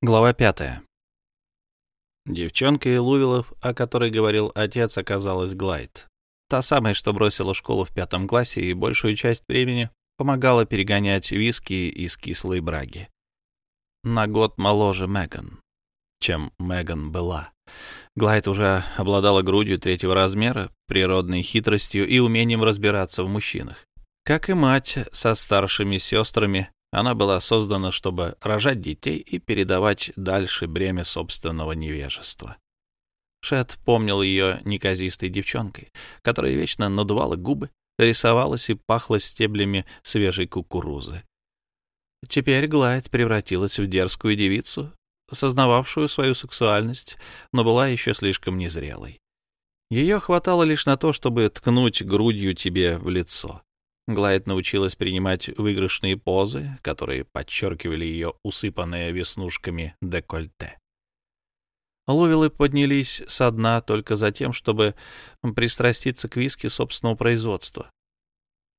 Глава пятая. Девчонка Лувилов, о которой говорил отец, оказалась Глайд. Та самая, что бросила школу в пятом классе и большую часть времени помогала перегонять виски из кислой браги. На год моложе Меган, чем Меган была. Глайд уже обладала грудью третьего размера, природной хитростью и умением разбираться в мужчинах. Как и мать со старшими сестрами, она была создана, чтобы рожать детей и передавать дальше бремя собственного невежества. Шет помнил ее неказистой девчонкой, которая вечно надувала губы, рисовалась и пахла стеблями свежей кукурузы. Теперь Глайд превратилась в дерзкую девицу, сознававшую свою сексуальность, но была еще слишком незрелой. Ее хватало лишь на то, чтобы ткнуть грудью тебе в лицо. Глайд научилась принимать выигрышные позы, которые подчеркивали ее усыпанное веснушками декольте. Лувилы поднялись со дна только за тем, чтобы пристраститься к виски собственного производства.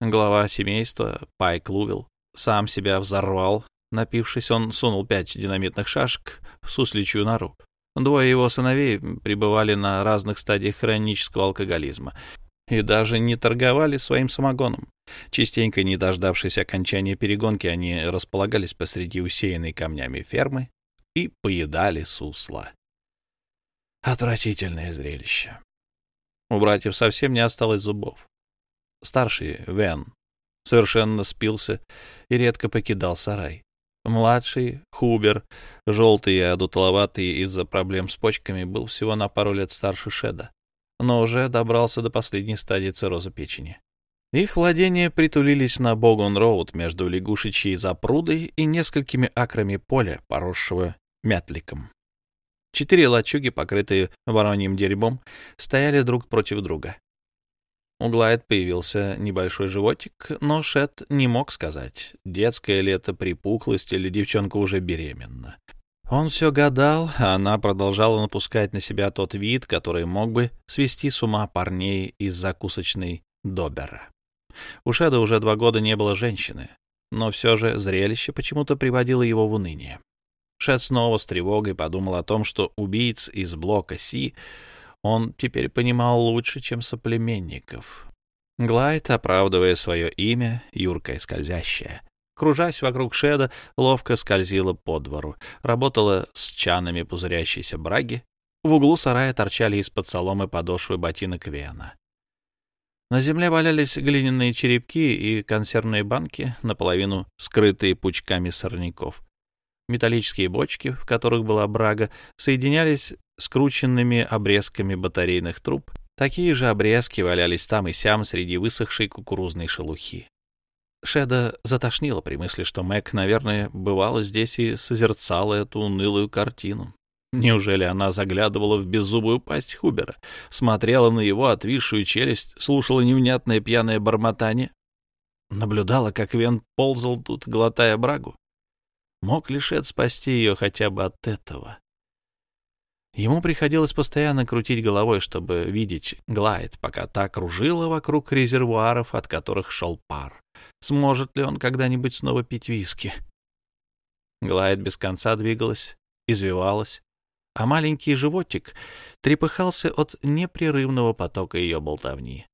Глава семейства, Пайк Лувил, сам себя взорвал. Напившись, он сунул пять динамитных шашек в сусличью нору. Двое его сыновей пребывали на разных стадиях хронического алкоголизма и даже не торговали своим самогоном. Частенько, не дождавшись окончания перегонки, они располагались посреди усеянной камнями фермы и поедали сусла. Отвратительное зрелище. У братьев совсем не осталось зубов. Старший, Вен, совершенно спился и редко покидал сарай. Младший, Хубер, желтый и одутловатый из-за проблем с почками, был всего на пару лет старше Шеда но уже добрался до последней стадии цирроза печени. Их владения притулились на Богон-Роуд между лягушечьей запрудой и несколькими акрами поля, поросшего мятликом. Четыре лачуги, покрытые вороньим дерьмом, стояли друг против друга. У Глайд появился небольшой животик, но Шет не мог сказать, детское ли это припухлость или девчонка уже беременна. Он все гадал, а она продолжала напускать на себя тот вид, который мог бы свести с ума парней из закусочной Добера. У Шеда уже два года не было женщины, но все же зрелище почему-то приводило его в уныние. Шед снова с тревогой подумал о том, что убийц из блока Си он теперь понимал лучше, чем соплеменников. Глайд, оправдывая свое имя, юркое скользящее, кружась вокруг Шеда, ловко скользила по двору, работала с чанами пузырящейся браги. В углу сарая торчали из-под соломы подошвы ботинок Вена. На земле валялись глиняные черепки и консервные банки, наполовину скрытые пучками сорняков. Металлические бочки, в которых была брага, соединялись скрученными обрезками батарейных труб. Такие же обрезки валялись там и сям среди высохшей кукурузной шелухи. Шеда затошнило при мысли, что Мэг, наверное, бывала здесь и созерцала эту унылую картину. Неужели она заглядывала в беззубую пасть Хубера, смотрела на его отвисшую челюсть, слушала невнятное пьяное бормотание? Наблюдала, как Вен ползал тут, глотая брагу? Мог ли Шед спасти ее хотя бы от этого? Ему приходилось постоянно крутить головой, чтобы видеть Глайд, пока та кружила вокруг резервуаров, от которых шел пар. Сможет ли он когда-нибудь снова пить виски? Глайд без конца двигалась, извивалась, а маленький животик трепыхался от непрерывного потока ее болтовни.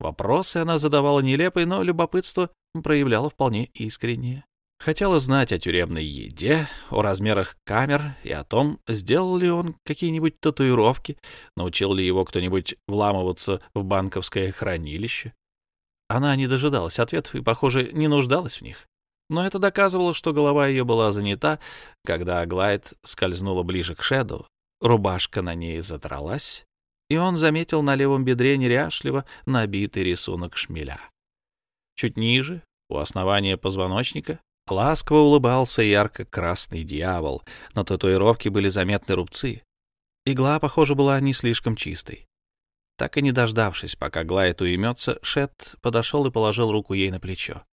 Вопросы она задавала нелепые, но любопытство проявляла вполне искреннее. Хотела знать о тюремной еде, о размерах камер и о том, сделал ли он какие-нибудь татуировки, научил ли его кто-нибудь вламываться в банковское хранилище. Она не дожидалась ответов и, похоже, не нуждалась в них. Но это доказывало, что голова ее была занята, когда Аглайд скользнула ближе к Шэдоу, рубашка на ней задралась, и он заметил на левом бедре неряшливо набитый рисунок шмеля. Чуть ниже, у основания позвоночника, ласково улыбался ярко-красный дьявол, на татуировке были заметны рубцы. Игла, похоже, была не слишком чистой. Так и не дождавшись, пока Глайд уймется, Шет подошел и положил руку ей на плечо.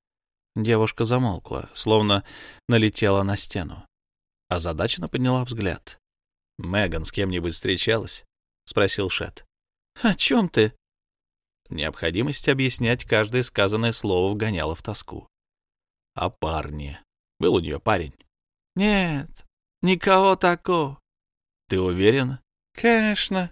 Девушка замолкла, словно налетела на стену. Озадаченно подняла взгляд. «Меган с кем-нибудь встречалась?» — спросил Шет. «О чем ты?» Необходимость объяснять каждое сказанное слово вгоняла в тоску. «О парне. Был у нее парень?» «Нет». Никого такого. Ты уверена? Конечно.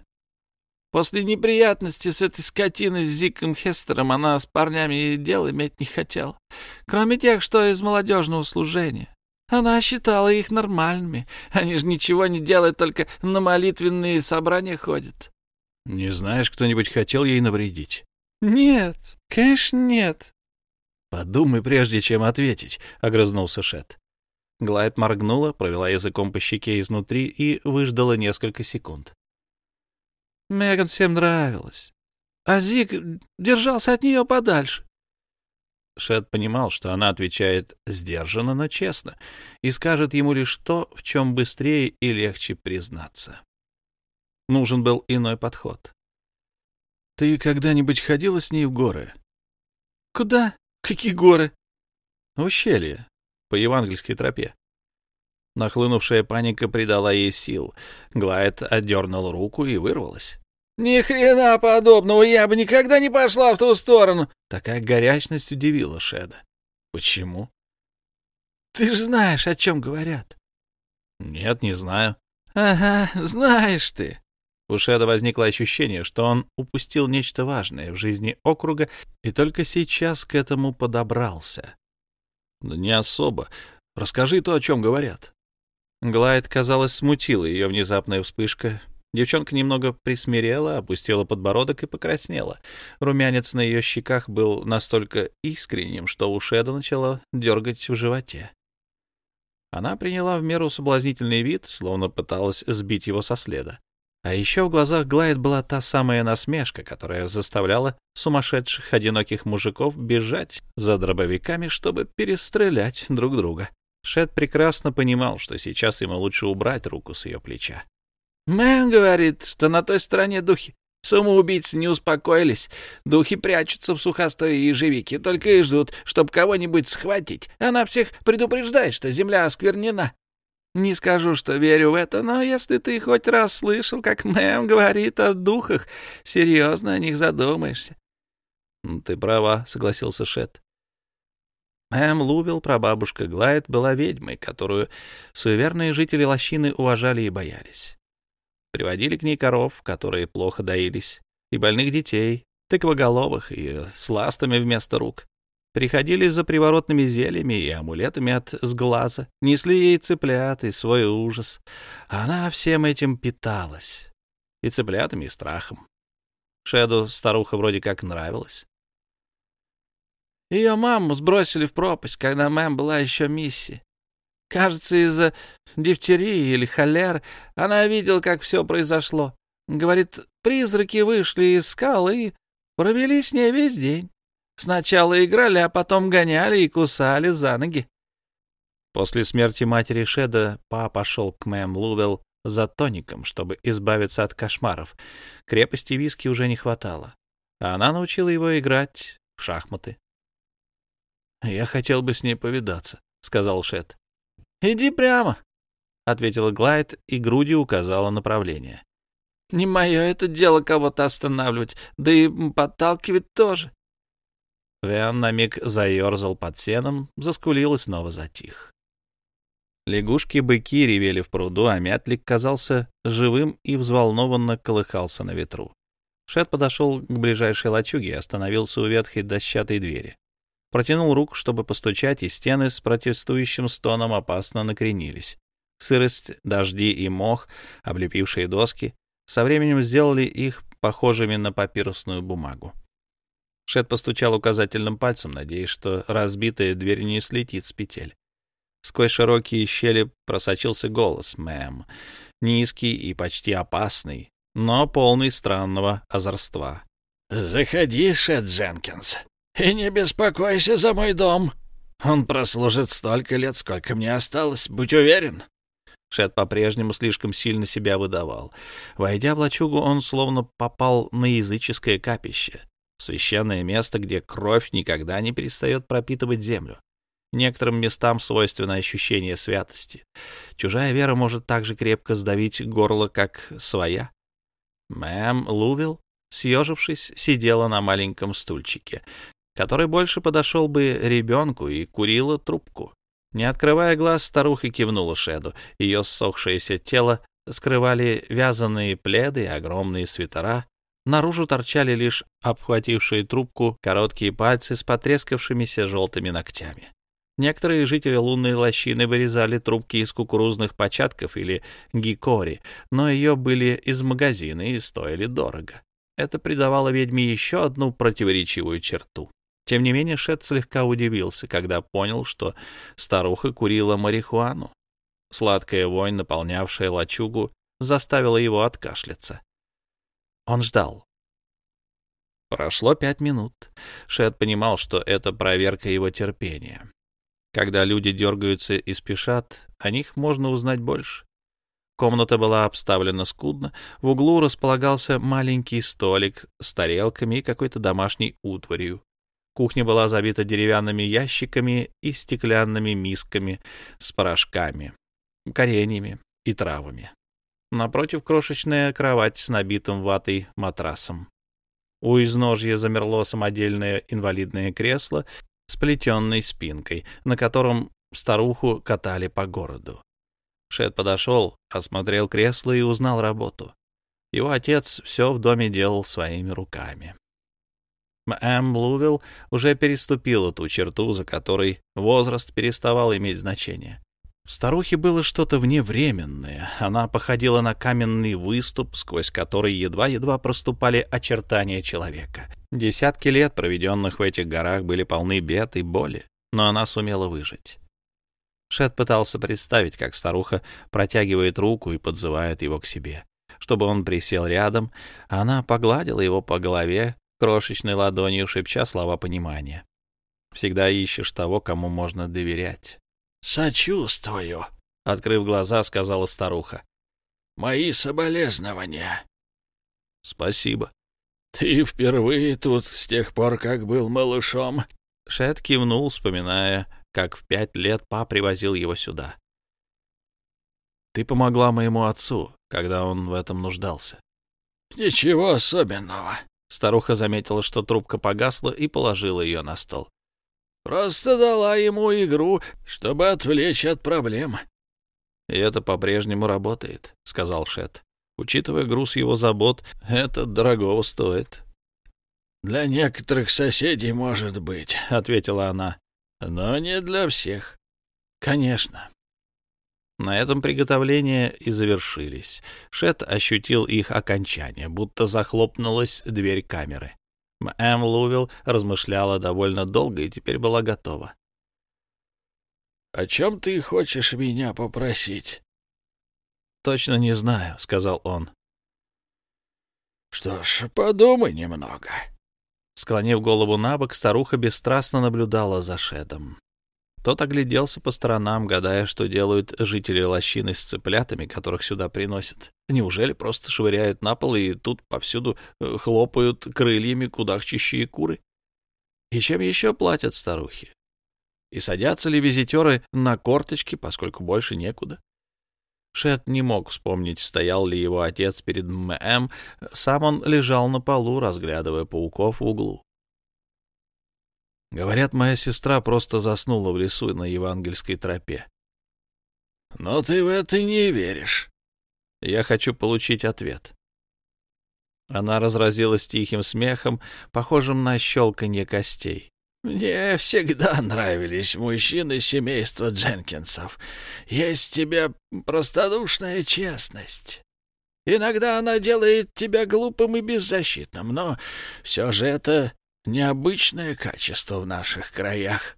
После неприятности с этой скотиной с Зиком Хестером она с парнями и дел иметь не хотела. Кроме тех, что из молодежного служения. Она считала их нормальными. Они же ничего не делают, только на молитвенные собрания ходят. Не знаешь, кто-нибудь хотел ей навредить? Нет, конечно, нет. Подумай, прежде чем ответить, — огрызнулся Шет. Глайд моргнула, провела языком по щеке изнутри и выждала несколько секунд. Меган всем нравилась. А Зик держался от нее подальше. Шет понимал, что она отвечает сдержанно, но честно, и скажет ему лишь то, в чем быстрее и легче признаться. Нужен был иной подход. «Ты когда-нибудь ходила с ней в горы?» «Куда? Какие горы?» «В ущелье, по евангельской тропе». Нахлынувшая паника придала ей сил. Глайд отдернул руку и вырвалась. Ни хрена подобного, я бы никогда не пошла в ту сторону. Такая горячность удивила Шеда. Почему? Ты же знаешь, о чем говорят. Нет, не знаю. Ага, знаешь ты. У Шеда возникло ощущение, что он упустил нечто важное в жизни округа и только сейчас к этому подобрался. Не особо. Расскажи то, о чем говорят. Глайд, казалось, смутила ее внезапная вспышка Девчонка немного присмирела, опустила подбородок и покраснела. Румянец на ее щеках был настолько искренним, что у Шеда начала дергать в животе. Она приняла в меру соблазнительный вид, словно пыталась сбить его со следа. А еще в глазах Глайд была та самая насмешка, которая заставляла сумасшедших одиноких мужиков бежать за дробовиками, чтобы перестрелять друг друга. Шед прекрасно понимал, что сейчас ему лучше убрать руку с ее плеча. Мэн говорит, что на той стороне духи. Самоубийцы не успокоились. Духи прячутся в сухостое ежевике, только и ждут, чтобы кого-нибудь схватить. Она всех предупреждает, что земля осквернена. Не скажу, что верю в это, но если ты хоть раз слышал, как Мэм говорит о духах, серьезно о них задумаешься. — Ты права, — согласился Шет. Мэм Лувил, прабабушка Глайд, была ведьмой, которую суеверные жители лощины уважали и боялись. Приводили к ней коров, которые плохо доились, и больных детей, тыквоголовых и с ластами вместо рук. Приходили за приворотными зельями и амулетами от сглаза, несли ей цыплят и свой ужас. Она всем этим питалась. И цыплятами, и страхом. Шеду старуха вроде как нравилась. Ее маму сбросили в пропасть, когда мэм была еще миссией. Кажется, из-за дифтерии или холер она видела, как все произошло. Говорит, призраки вышли из скал и провели с ней весь день. Сначала играли, а потом гоняли и кусали за ноги. После смерти матери Шеда па пошел к мэм Лувел за тоником, чтобы избавиться от кошмаров. Крепости виски уже не хватало. А она научила его играть в шахматы. — Я хотел бы с ней повидаться, — сказал Шед. «Иди прямо», — ответила Глайд и грудью указала направление. «Не мое это дело кого-то останавливать, да и подталкивать тоже». Виан на миг заерзал под сеном, заскулил и снова затих. Лягушки-быки ревели в пруду, а мятлик казался живым и взволнованно колыхался на ветру. Шет подошел к ближайшей лачуге и остановился у ветхой дощатой двери протянул руку, чтобы постучать, и стены с протестующим стоном опасно накренились. Сырость, дожди и мох, облепившие доски, со временем сделали их похожими на папирусную бумагу. Шет постучал указательным пальцем, надеясь, что разбитая дверь не слетит с петель. Сквозь широкие щели просочился голос мэм, низкий и почти опасный, но полный странного озорства. — Заходи, Шет Дженкинс. И не беспокойся за мой дом. Он прослужит столько лет, сколько мне осталось, будь уверен. Шет по-прежнему слишком сильно себя выдавал. Войдя в лачугу, он словно попал на языческое капище, священное место, где кровь никогда не перестает пропитывать землю. Некоторым местам свойственно ощущение святости. Чужая вера может так же крепко сдавить горло, как своя. Мэм Лувил, съежившись, сидела на маленьком стульчике, который больше подошел бы ребенку, и курила трубку. Не открывая глаз, старуха кивнула Шеду. Ее ссохшееся тело скрывали вязаные пледы и огромные свитера. Наружу торчали лишь обхватившие трубку короткие пальцы с потрескавшимися желтыми ногтями. Некоторые жители лунной лощины вырезали трубки из кукурузных початков или гикори, но ее были из магазина и стоили дорого. Это придавало ведьме еще одну противоречивую черту. Тем не менее, Шет слегка удивился, когда понял, что старуха курила марихуану. Сладкая вонь, наполнявшая лачугу, заставила его откашляться. Он ждал. Прошло пять минут. Шет понимал, что это проверка его терпения. Когда люди дергаются и спешат, о них можно узнать больше. Комната была обставлена скудно. В углу располагался маленький столик с тарелками и какой-то домашней утварью. Кухня была забита деревянными ящиками и стеклянными мисками с порошками, кореньями и травами. Напротив крошечная кровать с набитым ватой матрасом. У изножья замерло самодельное инвалидное кресло с плетенной спинкой, на котором старуху катали по городу. Шет подошел, осмотрел кресло и узнал работу. Его отец все в доме делал своими руками. М. Блувилл уже переступила ту черту, за которой возраст переставал иметь значение. Старухе было что-то вневременное. Она походила на каменный выступ, сквозь который едва-едва проступали очертания человека. Десятки лет, проведенных в этих горах, были полны бед и боли, но она сумела выжить. Шет пытался представить, как старуха протягивает руку и подзывает его к себе. Чтобы он присел рядом, она погладила его по голове крошечной ладонью, шепча слова понимания. Всегда ищешь того, кому можно доверять. «Сочувствую», — открыв глаза, сказала старуха. «Мои соболезнования». «Спасибо». «Ты впервые тут с тех пор, как был малышом?» Шет кивнул, вспоминая, как в пять лет па привозил его сюда. «Ты помогла моему отцу, когда он в этом нуждался». «Ничего особенного». Старуха заметила, что трубка погасла, и положила ее на стол. Просто дала ему игру, чтобы отвлечь от проблем. — И это по-прежнему работает, — сказал Шет. Учитывая груз его забот, это дорогого стоит. — Для некоторых соседей, может быть, — ответила она, — но не для всех. — Конечно. На этом приготовления и завершились. Шет ощутил их окончание, будто захлопнулась дверь камеры. Мэм Лувил размышляла довольно долго и теперь была готова. — О чем ты хочешь меня попросить? — Точно не знаю, — сказал он. — Что ж, подумай немного. Склонив голову на бок, старуха бесстрастно наблюдала за Шедом. Тот огляделся по сторонам, гадая, что делают жители лощины с цыплятами, которых сюда приносят. Неужели просто швыряют на пол, и тут повсюду э, хлопают крыльями кудахчащие куры? И чем еще платят старухи? И садятся ли визитеры на корточки, поскольку больше некуда? Шет не мог вспомнить, стоял ли его отец перед ММ, сам он лежал на полу, разглядывая пауков в углу. Говорят, моя сестра просто заснула в лесу на евангельской тропе. Но ты в это не веришь. Я хочу получить ответ. Она разразилась тихим смехом, похожим на щелканье костей. «Мне всегда нравились мужчины семейства Дженкинсов. Есть в тебе простодушная честность. Иногда она делает тебя глупым и беззащитным, но все же это необычное качество в наших краях.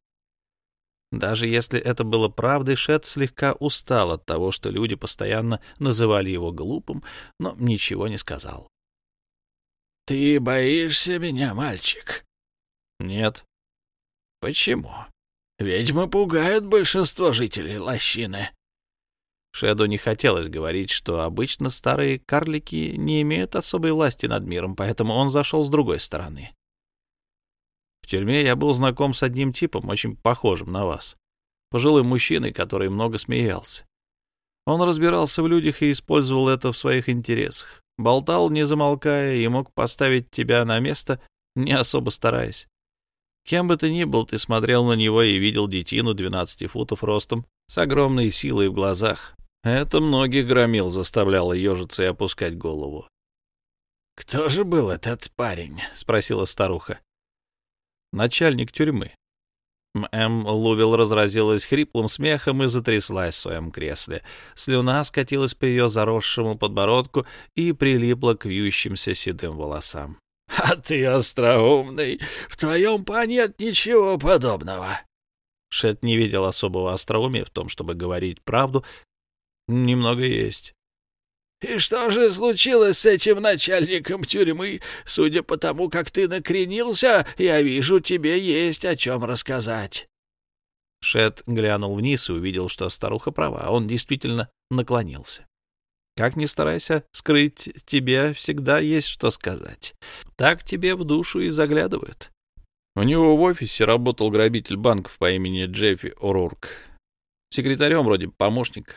Даже если это было правдой, Шет слегка устал от того, что люди постоянно называли его глупым, но ничего не сказал. — Ты боишься меня, мальчик? — Нет. — Почему? Ведьмы пугают большинство жителей лощины. Шеду не хотелось говорить, что обычно старые карлики не имеют особой власти над миром, поэтому он зашел с другой стороны. Тюрьме я был знаком с одним типом, очень похожим на вас. Пожилым мужчиной, который много смеялся. Он разбирался в людях и использовал это в своих интересах. Болтал, не замолкая, и мог поставить тебя на место, не особо стараясь. Кем бы ты ни был, ты смотрел на него и видел детину 12 футов ростом с огромной силой в глазах. Это многих громил, заставляло ежиться и опускать голову. — Кто же был этот парень? — спросила старуха. — Начальник тюрьмы. М. Лувил разразилась хриплым смехом и затряслась в своем кресле. Слюна скатилась по ее заросшему подбородку и прилипла к вьющимся седым волосам. — А ты остроумный! В твоем па нет ничего подобного! Шет не видел особого остроумия в том, чтобы говорить правду. Немного есть. И что же случилось с этим начальником тюрьмы? Судя по тому, как ты накренился, я вижу, тебе есть о чем рассказать. Шет глянул вниз и увидел, что старуха права. Он действительно наклонился. Как ни старайся скрыть, тебе всегда есть что сказать. Так тебе в душу и заглядывают. У него в офисе работал грабитель банков по имени Джеффи О'Рурк. Секретарем вроде помощника.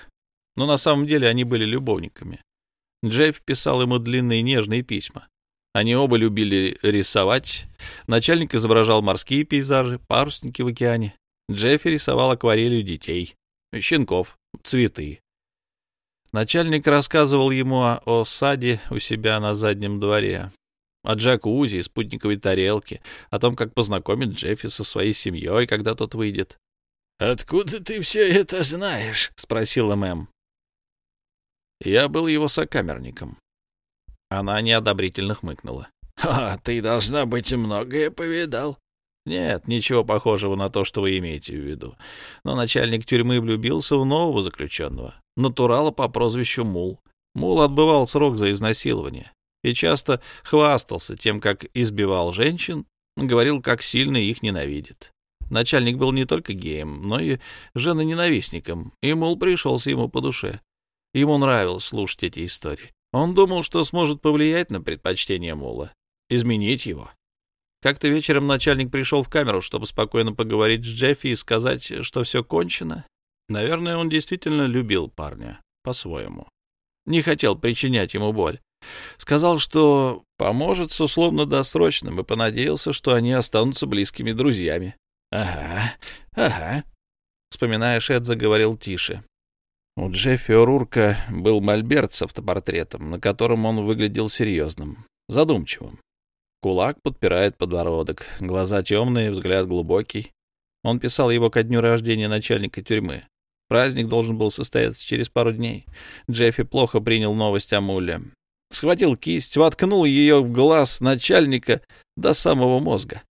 Но на самом деле они были любовниками. Джефф писал ему длинные нежные письма. Они оба любили рисовать. Начальник изображал морские пейзажи, парусники в океане. Джеффи рисовал акварелью детей, щенков, цветы. Начальник рассказывал ему о, о саде у себя на заднем дворе, о джакузи и спутниковой тарелке, о том, как познакомит Джеффи со своей семьей, когда тот выйдет. — Откуда ты все это знаешь? — спросила мэм. Я был его сокамерником. Она неодобрительно хмыкнула. — А, ты, должна быть, многое повидал. Нет, ничего похожего на то, что вы имеете в виду. Но начальник тюрьмы влюбился в нового заключенного, натурала по прозвищу Мул. Мул отбывал срок за изнасилование и часто хвастался тем, как избивал женщин, говорил, как сильно их ненавидит. Начальник был не только геем, но и женоненавистником, и Мул пришелся ему по душе. Ему нравилось слушать эти истории. Он думал, что сможет повлиять на предпочтение Мула, изменить его. Как-то вечером начальник пришел в камеру, чтобы спокойно поговорить с Джеффи и сказать, что все кончено. Наверное, он действительно любил парня по-своему. Не хотел причинять ему боль. Сказал, что поможет с условно-досрочным, и понадеялся, что они останутся близкими друзьями. — Ага, ага. Вспоминая, Шет заговорил тише. У Джеффи О'Рурка был мольберт с автопортретом, на котором он выглядел серьезным, задумчивым. Кулак подпирает подбородок, глаза темные, взгляд глубокий. Он писал его ко дню рождения начальника тюрьмы. Праздник должен был состояться через пару дней. Джеффи плохо принял новость о Муле. Схватил кисть, воткнул ее в глаз начальника до самого мозга.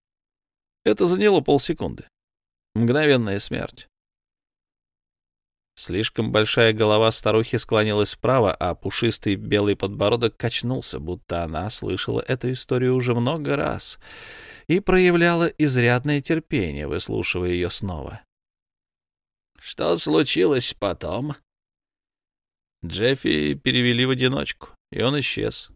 Это заняло полсекунды. Мгновенная смерть. Слишком большая голова старухи склонилась вправо, а пушистый белый подбородок качнулся, будто она слышала эту историю уже много раз и проявляла изрядное терпение, выслушивая ее снова. «Что случилось потом?» Джеффи перевели в одиночку, и он исчез.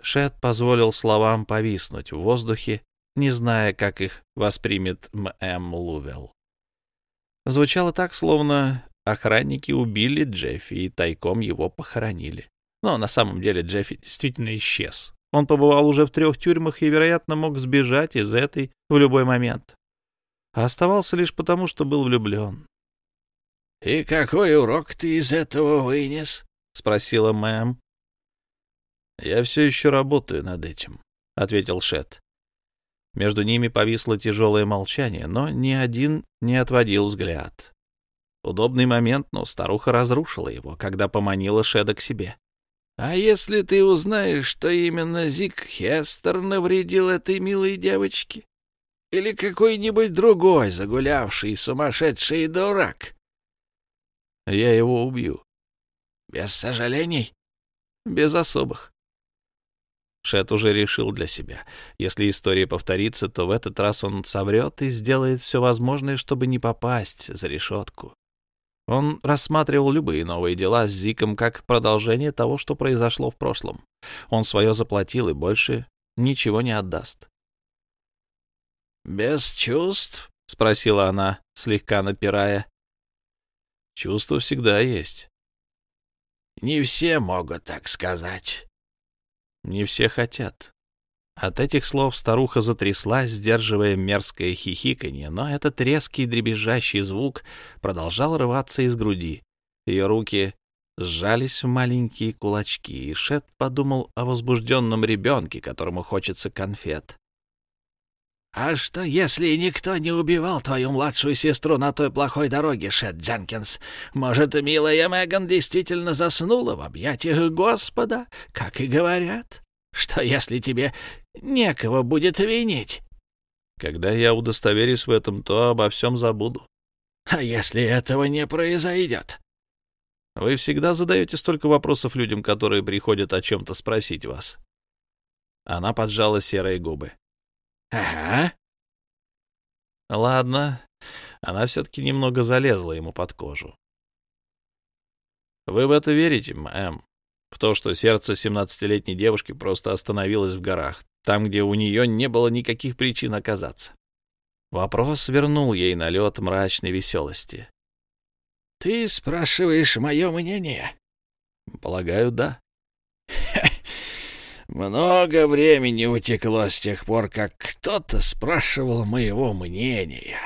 Шет позволил словам повиснуть в воздухе, не зная, как их воспримет М.М. Лувелл. Звучало так, словно охранники убили Джеффи и тайком его похоронили. Но на самом деле Джеффи действительно исчез. Он побывал уже в трех тюрьмах и, вероятно, мог сбежать из этой в любой момент. А оставался лишь потому, что был влюблен. — И какой урок ты из этого вынес? — спросила мэм. — Я все еще работаю над этим, — ответил Шет. Между ними повисло тяжелое молчание, но ни один не отводил взгляд. Удобный момент, но старуха разрушила его, когда поманила Шеда к себе. — А если ты узнаешь, что именно Зик Хестер навредил этой милой девочке? Или какой-нибудь другой загулявший сумасшедший дурак? — Я его убью. — Без сожалений? — Без особых. Шет уже решил для себя. Если история повторится, то в этот раз он соврет и сделает все возможное, чтобы не попасть за решетку. Он рассматривал любые новые дела с Зиком как продолжение того, что произошло в прошлом. Он свое заплатил и больше ничего не отдаст. «Без чувств?» — спросила она, слегка напирая. «Чувства всегда есть». «Не все могут так сказать». Не все хотят. От этих слов старуха затряслась, сдерживая мерзкое хихиканье, но этот резкий дребезжащий звук продолжал рваться из груди. Ее руки сжались в маленькие кулачки, и Шет подумал о возбужденном ребенке, которому хочется конфет. «А что, если никто не убивал твою младшую сестру на той плохой дороге, Шет Дженкинс? Может, милая Меган действительно заснула в объятиях Господа, как и говорят? Что, если тебе некого будет винить?» «Когда я удостоверюсь в этом, то обо всем забуду». «А если этого не произойдет?» «Вы всегда задаете столько вопросов людям, которые приходят о чем-то спросить вас». Она поджала серые губы. «Ага». Ладно, она все-таки немного залезла ему под кожу. «Вы в это верите, мэм? В то, что сердце семнадцатилетней девушки просто остановилось в горах, там, где у нее не было никаких причин оказаться?» Вопрос вернул ей налет мрачной веселости. «Ты спрашиваешь мое мнение?» «Полагаю, да». Много времени утекло с тех пор, как кто-то спрашивал моего мнения.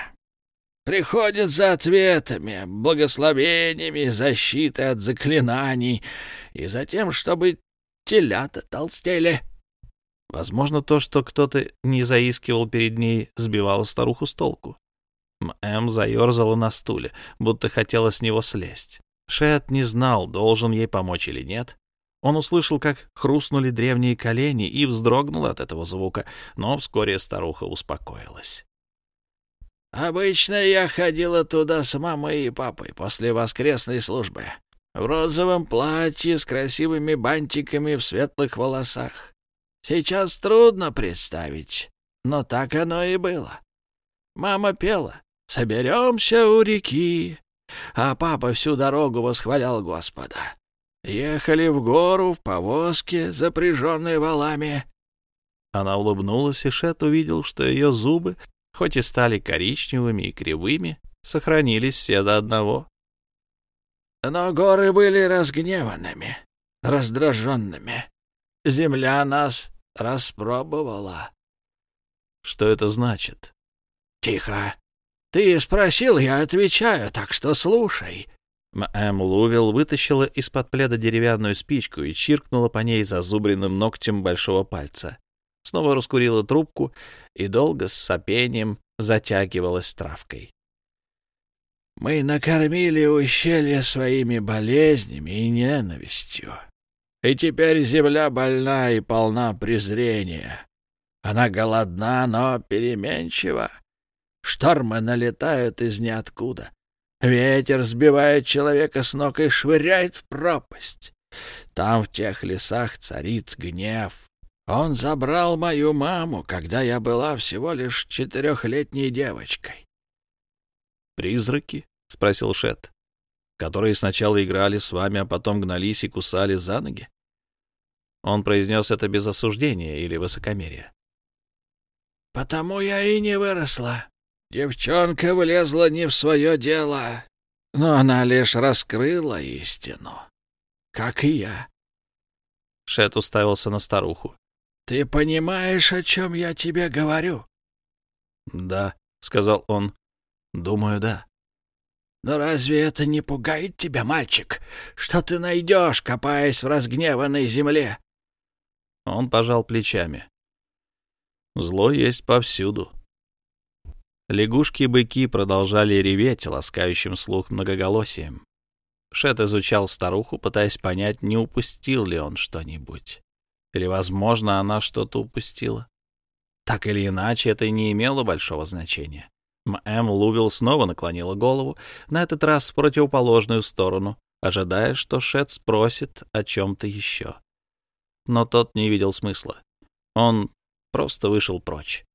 Приходят за ответами, благословениями, защитой от заклинаний и затем, чтобы телята толстели. Возможно, то, что кто-то не заискивал перед ней, сбивало старуху с толку. М. заерзала на стуле, будто хотела с него слезть. Шет не знал, должен ей помочь или нет, он услышал, как хрустнули древние колени и вздрогнул от этого звука, но вскоре старуха успокоилась. «Обычно я ходила туда с мамой и папой после воскресной службы, в розовом платье с красивыми бантиками в светлых волосах. Сейчас трудно представить, но так оно и было. Мама пела «Соберемся у реки», а папа всю дорогу восхвалял Господа. Ехали в гору в повозке, запряженной валами. Она улыбнулась, и Шет увидел, что ее зубы, хоть и стали коричневыми и кривыми, сохранились все до одного. Но горы были разгневанными, раздраженными. Земля нас распробовала. Что это значит? Тихо. Ты спросил, я отвечаю, так что слушай. Мэм Лувил вытащила из-под пледа деревянную спичку и чиркнула по ней зазубренным ногтем большого пальца. Снова раскурила трубку и долго с сопением затягивалась травкой. «Мы накормили ущелье своими болезнями и ненавистью. И теперь земля больна и полна презрения. Она голодна, но переменчива. Штормы налетают из ниоткуда. Ветер сбивает человека с ног и швыряет в пропасть. Там, в тех лесах, царит гнев. Он забрал мою маму, когда я была всего лишь четырехлетней девочкой. «Призраки?» — спросил Шет. «Которые сначала играли с вами, а потом гнались и кусали за ноги?» Он произнес это без осуждения или высокомерия. «Потому я и не выросла. Девчонка влезла не в свое дело, но она лишь раскрыла истину, как и я. Шет уставился на старуху. — Ты понимаешь, о чем я тебе говорю? — Да, — сказал он. — Думаю, да. — Но разве это не пугает тебя, мальчик? Что ты найдешь, копаясь в разгневанной земле? Он пожал плечами. — Зло есть повсюду. Лягушки и быки продолжали реветь ласкающим слух многоголосием. Шет изучал старуху, пытаясь понять, не упустил ли он что-нибудь. Или, возможно, она что-то упустила. Так или иначе, это не имело большого значения. М.М. Лувил снова наклонила голову, на этот раз в противоположную сторону, ожидая, что Шет спросит о чем-то еще. Но тот не видел смысла. Он просто вышел прочь.